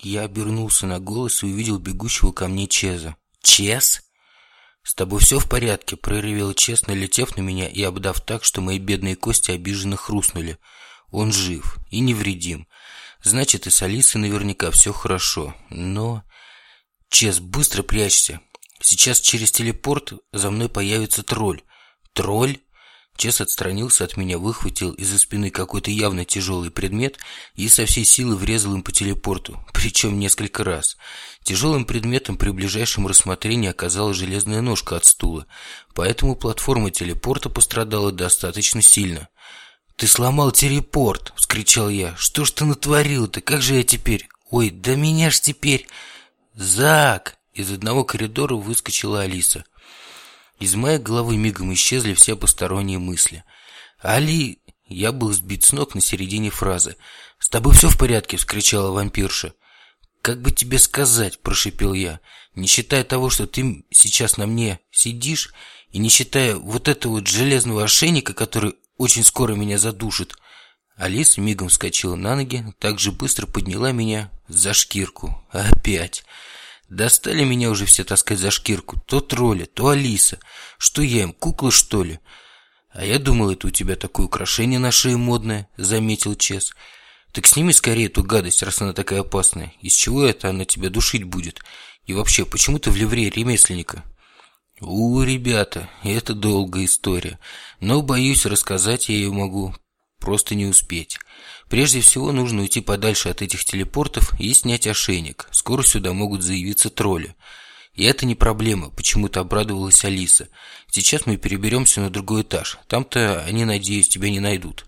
Я обернулся на голос и увидел бегущего ко мне Чеза. «Чез?» «С тобой все в порядке?» – проревел Чез, налетев на меня и обдав так, что мои бедные кости обиженно хрустнули. «Он жив и невредим. Значит, и с Алисой наверняка все хорошо. Но...» «Чез, быстро прячься. Сейчас через телепорт за мной появится тролль». «Тролль?» Чес отстранился от меня, выхватил из-за спины какой-то явно тяжелый предмет и со всей силы врезал им по телепорту, причем несколько раз. Тяжелым предметом при ближайшем рассмотрении оказалась железная ножка от стула, поэтому платформа телепорта пострадала достаточно сильно. «Ты сломал телепорт!» – вскричал я. «Что ж ты натворил-то? Как же я теперь? Ой, да меня ж теперь...» «Зак!» Из одного коридора выскочила Алиса – из моей головы мигом исчезли все посторонние мысли. «Али...» Я был сбит с ног на середине фразы. «С тобой все в порядке?» — вскричала вампирша. «Как бы тебе сказать?» – прошипел я. «Не считая того, что ты сейчас на мне сидишь, и не считая вот этого вот железного ошейника, который очень скоро меня задушит». Алиса мигом вскочила на ноги, так же быстро подняла меня за шкирку. Опять. Достали меня уже все таскать за шкирку. То тролли, то Алиса. Что я им, кукла что ли? А я думал, это у тебя такое украшение на шее модное, заметил Чес. Так сними скорее эту гадость, раз она такая опасная. Из чего это она тебя душить будет? И вообще, почему ты в ливрее ремесленника? У, ребята, это долгая история. Но, боюсь, рассказать я ее могу просто не успеть. Прежде всего нужно уйти подальше от этих телепортов и снять ошейник. Скоро сюда могут заявиться тролли. И это не проблема, почему-то обрадовалась Алиса. Сейчас мы переберемся на другой этаж. Там-то они, надеюсь, тебя не найдут.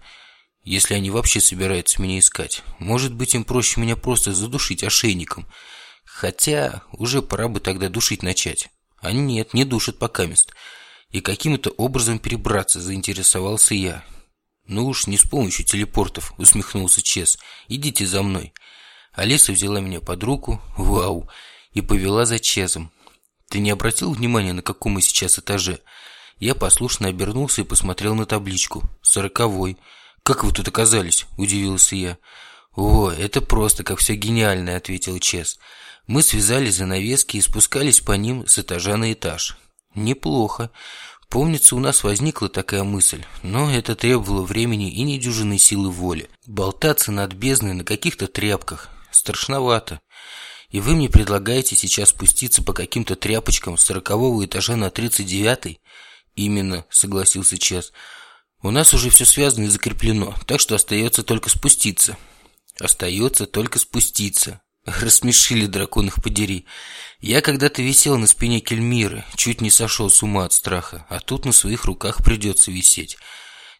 Если они вообще собираются меня искать. Может быть, им проще меня просто задушить ошейником. Хотя уже пора бы тогда душить начать. А нет, не душат пока мест. И каким-то образом перебраться, заинтересовался я. «Ну уж не с помощью телепортов», — усмехнулся Чес. «Идите за мной». Алиса взяла меня под руку, вау, и повела за Чезом. «Ты не обратил внимания, на каком мы сейчас этаже?» Я послушно обернулся и посмотрел на табличку. «Сороковой». «Как вы тут оказались?» – удивился я. «О, это просто, как все гениально», – ответил Чес. «Мы связали занавески и спускались по ним с этажа на этаж». «Неплохо. Помнится, у нас возникла такая мысль, но это требовало времени и недюжинной силы воли. Болтаться над бездной на каких-то тряпках страшновато. И вы мне предлагаете сейчас спуститься по каким-то тряпочкам с сорокового этажа на тридцать девятый? Именно, согласился Чес. У нас уже все связано и закреплено, так что остается только спуститься. Остается только спуститься. Рассмешили драконах подери. Я когда-то висел на спине Кельмиры, чуть не сошел с ума от страха, а тут на своих руках придется висеть.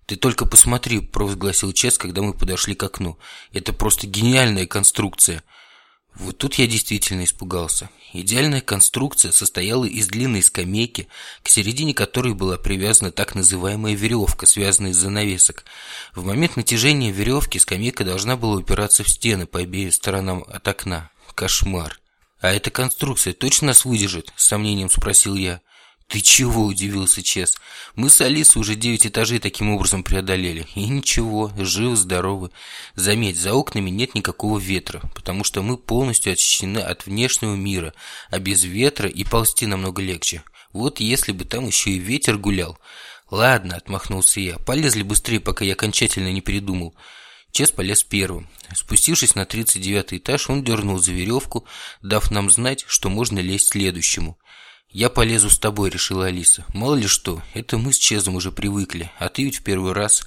«Ты только посмотри», – провозгласил Чес, когда мы подошли к окну. «Это просто гениальная конструкция». Вот тут я действительно испугался. Идеальная конструкция состояла из длинной скамейки, к середине которой была привязана так называемая веревка, связанная из занавесок. В момент натяжения веревки скамейка должна была упираться в стены по обеим сторонам от окна. Кошмар. «А эта конструкция точно нас выдержит?» – с сомнением спросил я. «Ты чего?» – удивился Чес. «Мы с Алисой уже девять этажей таким образом преодолели. И ничего, живы-здоровы. Заметь, за окнами нет никакого ветра, потому что мы полностью очищены от внешнего мира, а без ветра и ползти намного легче. Вот если бы там еще и ветер гулял...» «Ладно», – отмахнулся я, – «полезли быстрее, пока я окончательно не передумал». Чес полез первым. Спустившись на 39 этаж, он дернул за веревку, дав нам знать, что можно лезть следующему – «Я полезу с тобой», — решила Алиса. «Мало ли что, это мы с Чезом уже привыкли, а ты ведь в первый раз».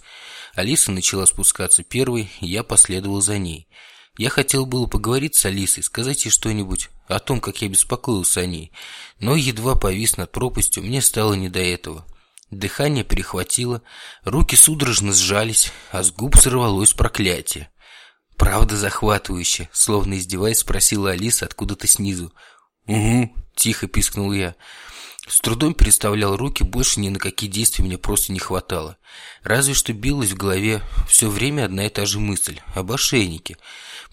Алиса начала спускаться первой, я последовал за ней. Я хотел было поговорить с Алисой, сказать ей что-нибудь о том, как я беспокоился о ней, но едва повис над пропастью, мне стало не до этого. Дыхание перехватило, руки судорожно сжались, а с губ сорвалось проклятие. «Правда захватывающе», словно издеваясь, спросила Алиса откуда-то снизу. «Угу», – тихо пискнул я. С трудом переставлял руки, больше ни на какие действия мне просто не хватало. Разве что билась в голове все время одна и та же мысль – об ошейнике.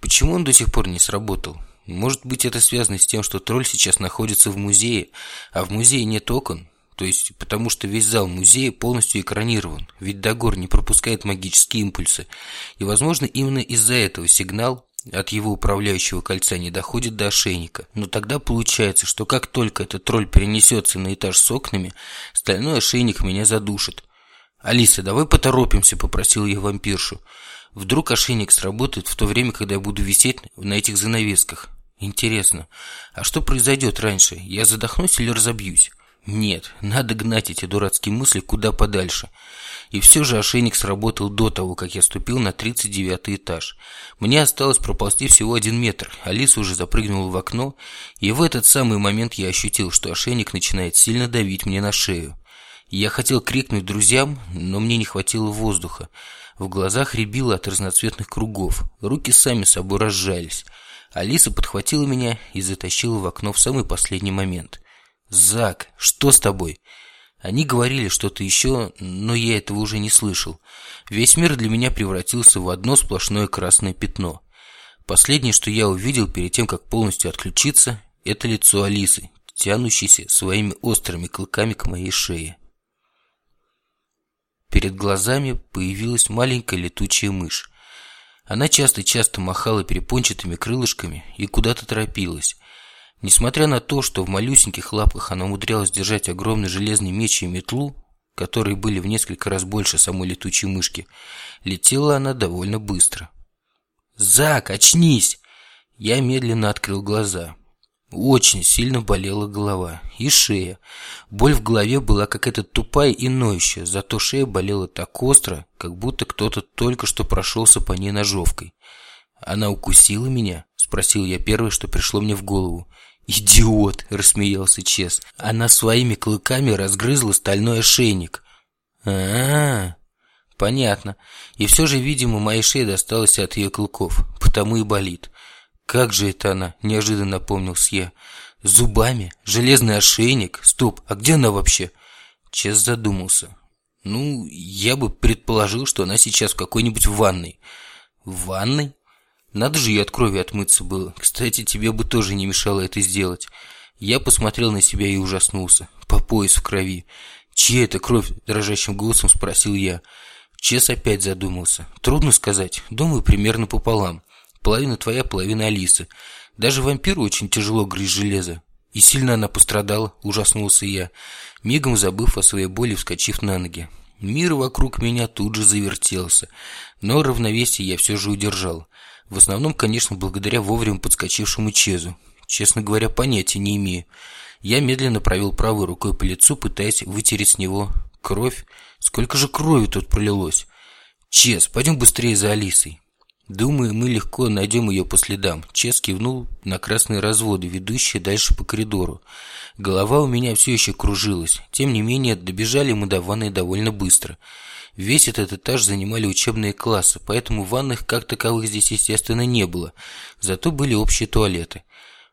Почему он до сих пор не сработал? Может быть, это связано с тем, что тролль сейчас находится в музее, а в музее нет окон? То есть, потому что весь зал музея полностью экранирован, ведь Дагор не пропускает магические импульсы. И, возможно, именно из-за этого сигнал от его управляющего кольца не доходит до ошейника. Но тогда получается, что как только этот тролль перенесется на этаж с окнами, стальной ошейник меня задушит. «Алиса, давай поторопимся», — попросил я вампиршу. «Вдруг ошейник сработает в то время, когда я буду висеть на этих занавесках. Интересно, а что произойдет раньше? Я задохнусь или разобьюсь?» Нет, надо гнать эти дурацкие мысли куда подальше. И все же ошейник сработал до того, как я ступил на 39 этаж. Мне осталось проползти всего один метр. Алиса уже запрыгнула в окно, и в этот самый момент я ощутил, что ошейник начинает сильно давить мне на шею. Я хотел крикнуть друзьям, но мне не хватило воздуха. В глазах рябило от разноцветных кругов. Руки сами собой разжались. Алиса подхватила меня и затащила в окно в самый последний момент. «Зак, что с тобой?» Они говорили что-то еще, но я этого уже не слышал. Весь мир для меня превратился в одно сплошное красное пятно. Последнее, что я увидел перед тем, как полностью отключиться, это лицо Алисы, тянущейся своими острыми клыками к моей шее. Перед глазами появилась маленькая летучая мышь. Она часто-часто махала перепончатыми крылышками и куда-то торопилась. Несмотря на то, что в малюсеньких лапках она умудрялась держать огромный железный меч и метлу, которые были в несколько раз больше самой летучей мышки, летела она довольно быстро. «Зак, очнись!» Я медленно открыл глаза. Очень сильно болела голова и шея. Боль в голове была какая-то тупая и ноющая, зато шея болела так остро, как будто кто-то только что прошелся по ней ножовкой. «Она укусила меня?» – спросил я первое, что пришло мне в голову. «Идиот!» – рассмеялся Чес. «Она своими клыками разгрызла стальной ошейник». А, -а, а Понятно. И все же, видимо, моей шее досталось от ее клыков, потому и болит. Как же это она? Неожиданно напомнился я. Зубами? Железный ошейник? Стоп, а где она вообще? Чес задумался. Ну, я бы предположил, что она сейчас в какой-нибудь ванной. В ванной? Надо же ей от крови отмыться было. Кстати, тебе бы тоже не мешало это сделать. Я посмотрел на себя и ужаснулся. По пояс в крови. «Чья это кровь?» – дрожащим голосом спросил я. Чес опять задумался. «Трудно сказать. Думаю, примерно пополам. Половина твоя, половина Алисы. Даже вампиру очень тяжело грызть железо. И сильно она пострадала, ужаснулся я, мигом забыв о своей боли, вскочив на ноги. Мир вокруг меня тут же завертелся, но равновесие я все же удержал. В основном, конечно, благодаря вовремя подскочившему Чезу. Честно говоря, понятия не имею. Я медленно провел правой рукой по лицу, пытаясь вытереть с него кровь. Сколько же крови тут пролилось? Чез, пойдем быстрее за Алисой. Думаю, мы легко найдем ее по следам. Чез кивнул на красные разводы, ведущие дальше по коридору. Голова у меня все еще кружилась. Тем не менее, добежали мы до ванной довольно быстро. Весь этот этаж занимали учебные классы, поэтому ванных как таковых здесь, естественно, не было. Зато были общие туалеты.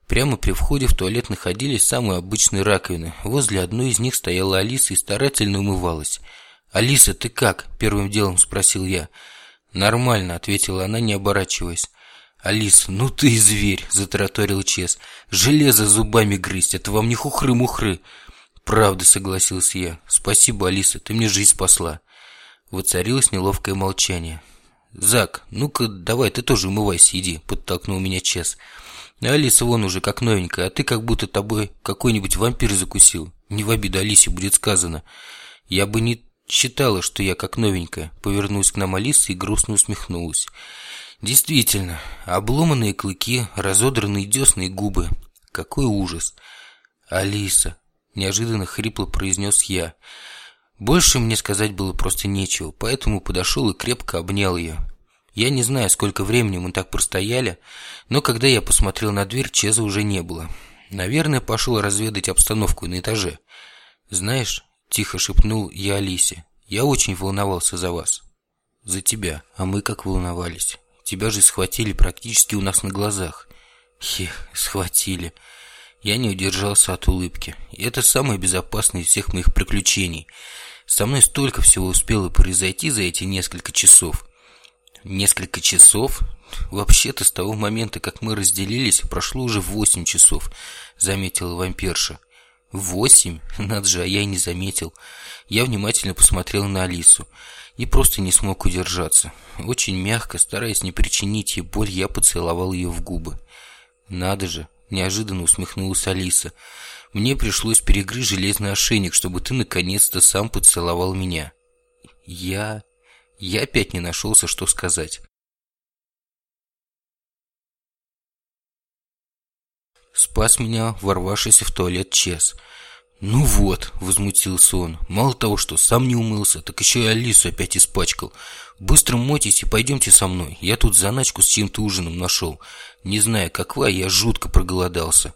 Прямо при входе в туалет находились самые обычные раковины. Возле одной из них стояла Алиса и старательно умывалась. «Алиса, ты как?» – первым делом спросил я. «Нормально», – ответила она, не оборачиваясь. «Алис, ну ты и зверь!» – затараторил Чес. «Железо зубами грызть, это вам не хухры-мухры!» «Правда», – согласился я. «Спасибо, Алиса, ты мне жизнь спасла». Воцарилось неловкое молчание. «Зак, ну-ка давай ты тоже умывайся, иди», – подтолкнул меня Чес. «Алиса вон уже как новенькая, а ты как будто тобой какой-нибудь вампир закусил. Не в обиду Алисе будет сказано. Я бы не считала, что я как новенькая», – повернулась к нам Алиса и грустно усмехнулась. «Действительно, обломанные клыки, разодранные десны и губы. Какой ужас!» «Алиса!» – неожиданно хрипло произнес я – больше мне сказать было просто нечего, поэтому подошел и крепко обнял ее. Я не знаю, сколько времени мы так простояли, но когда я посмотрел на дверь, Чеза уже не было. Наверное, пошел разведать обстановку на этаже. «Знаешь», – тихо шепнул я Алисе, – «я очень волновался за вас. За тебя. А мы как волновались. Тебя же схватили практически у нас на глазах». «Хех, схватили». Я не удержался от улыбки. Это самое безопасное из всех моих приключений – со мной столько всего успело произойти за эти несколько часов. Несколько часов? Вообще-то с того момента, как мы разделились, прошло уже восемь часов, заметила вампирша. Восемь? Надо же, а я и не заметил. Я внимательно посмотрел на Алису. и просто не смог удержаться. Очень мягко, стараясь не причинить ей боль, я поцеловал ее в губы. «Надо же!» – неожиданно усмехнулась Алиса. «Мне пришлось перегрызть железный ошейник, чтобы ты наконец-то сам поцеловал меня». «Я...» Я опять не нашелся, что сказать. Спас меня ворвавшийся в туалет Чес – «Ну вот», — возмутился он, — «мало того, что сам не умылся, так еще и Алису опять испачкал. Быстро мойтесь и пойдемте со мной. Я тут заначку с чьим-то ужином нашел. Не знаю, как вы, я жутко проголодался».